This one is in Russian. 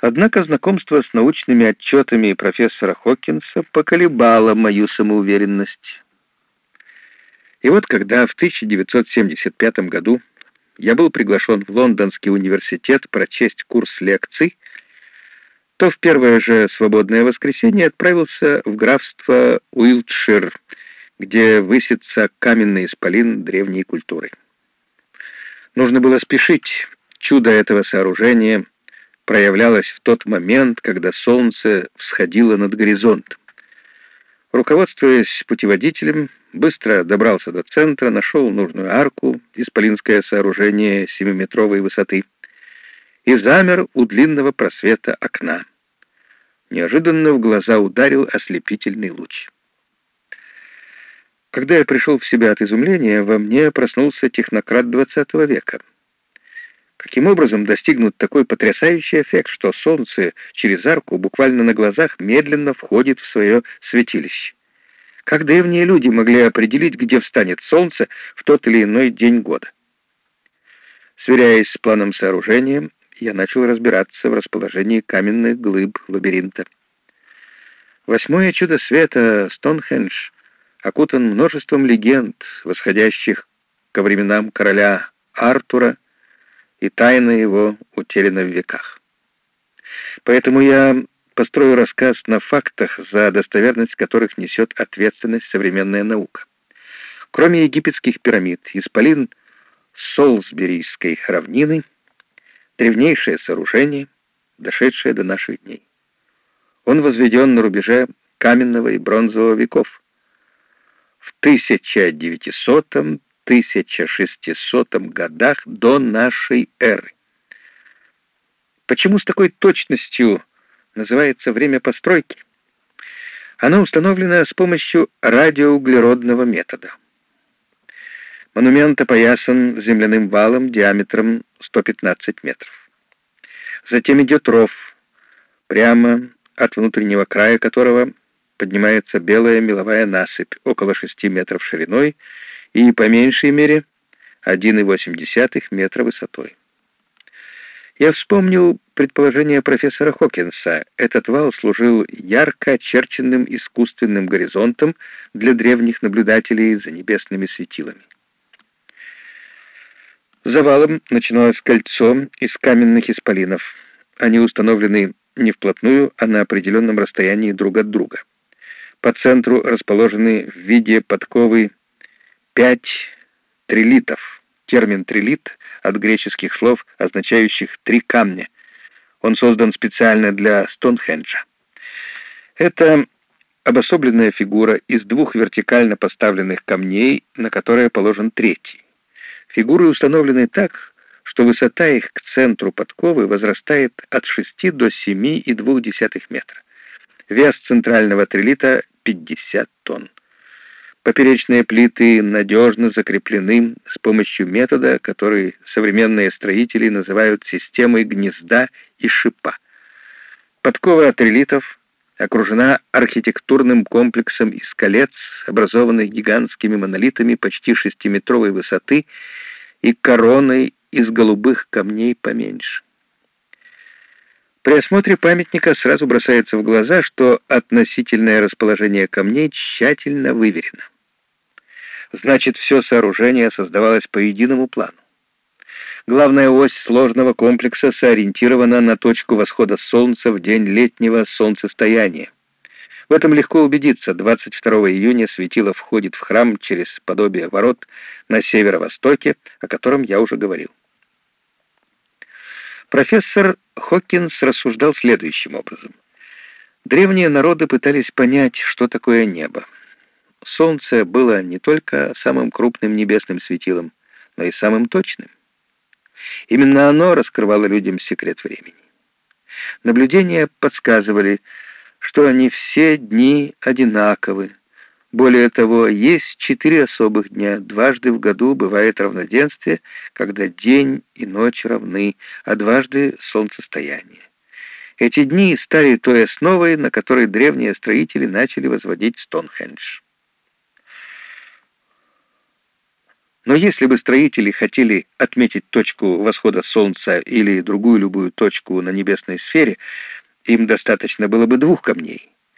Однако знакомство с научными отчетами профессора Хокинса поколебало мою самоуверенность. И вот когда в 1975 году я был приглашен в Лондонский университет прочесть курс лекций, то в первое же свободное воскресенье отправился в графство Уилтшир, где высится каменный исполин древней культуры. Нужно было спешить. Чудо этого сооружения проявлялось в тот момент, когда солнце всходило над горизонтом. Руководствуясь путеводителем, быстро добрался до центра, нашел нужную арку, исполинское сооружение семиметровой высоты, и замер у длинного просвета окна. Неожиданно в глаза ударил ослепительный луч. Когда я пришел в себя от изумления, во мне проснулся технократ XX века. Каким образом достигнут такой потрясающий эффект, что солнце через арку буквально на глазах медленно входит в свое святилище? Как древние люди могли определить, где встанет солнце в тот или иной день года? Сверяясь с планом сооружения, я начал разбираться в расположении каменных глыб лабиринта. Восьмое чудо света, Стоунхендж, окутан множеством легенд, восходящих ко временам короля Артура, и тайна его утеряна в веках. Поэтому я построю рассказ на фактах, за достоверность которых несет ответственность современная наука. Кроме египетских пирамид, исполин Солсберийской равнины — древнейшее сооружение, дошедшее до наших дней. Он возведен на рубеже каменного и бронзового веков — в 1900-1600 годах до нашей эры. Почему с такой точностью называется время постройки? Оно установлено с помощью радиоуглеродного метода. Монумент опоясан земляным валом диаметром 115 метров. Затем идет ров, прямо от внутреннего края которого поднимается белая меловая насыпь, около 6 метров шириной и, по меньшей мере, 1,8 метра высотой. Я вспомнил предположение профессора Хокинса. Этот вал служил ярко очерченным искусственным горизонтом для древних наблюдателей за небесными светилами. За валом начиналось кольцо из каменных исполинов. Они установлены не вплотную, а на определенном расстоянии друг от друга. По центру расположены в виде подковы пять трилитов. Термин «трилит» от греческих слов, означающих «три камня». Он создан специально для Стоунхенджа. Это обособленная фигура из двух вертикально поставленных камней, на которые положен третий. Фигуры установлены так, что высота их к центру подковы возрастает от 6 до 7,2 метра. Вес центрального трилита 50 тонн. Поперечные плиты надежно закреплены с помощью метода, который современные строители называют системой гнезда и шипа. Подкова трилитов окружена архитектурным комплексом из колец, образованных гигантскими монолитами почти шестиметровой высоты и короной из голубых камней поменьше. При осмотре памятника сразу бросается в глаза, что относительное расположение камней тщательно выверено. Значит, все сооружение создавалось по единому плану. Главная ось сложного комплекса сориентирована на точку восхода солнца в день летнего солнцестояния. В этом легко убедиться. 22 июня светило входит в храм через подобие ворот на северо-востоке, о котором я уже говорил. Профессор Хокинс рассуждал следующим образом. Древние народы пытались понять, что такое небо. Солнце было не только самым крупным небесным светилом, но и самым точным. Именно оно раскрывало людям секрет времени. Наблюдения подсказывали, что они все дни одинаковы, более того, есть четыре особых дня. Дважды в году бывает равноденствие, когда день и ночь равны, а дважды солнцестояние. Эти дни стали той основой, на которой древние строители начали возводить Стоунхендж. Но если бы строители хотели отметить точку восхода Солнца или другую любую точку на небесной сфере, им достаточно было бы двух камней.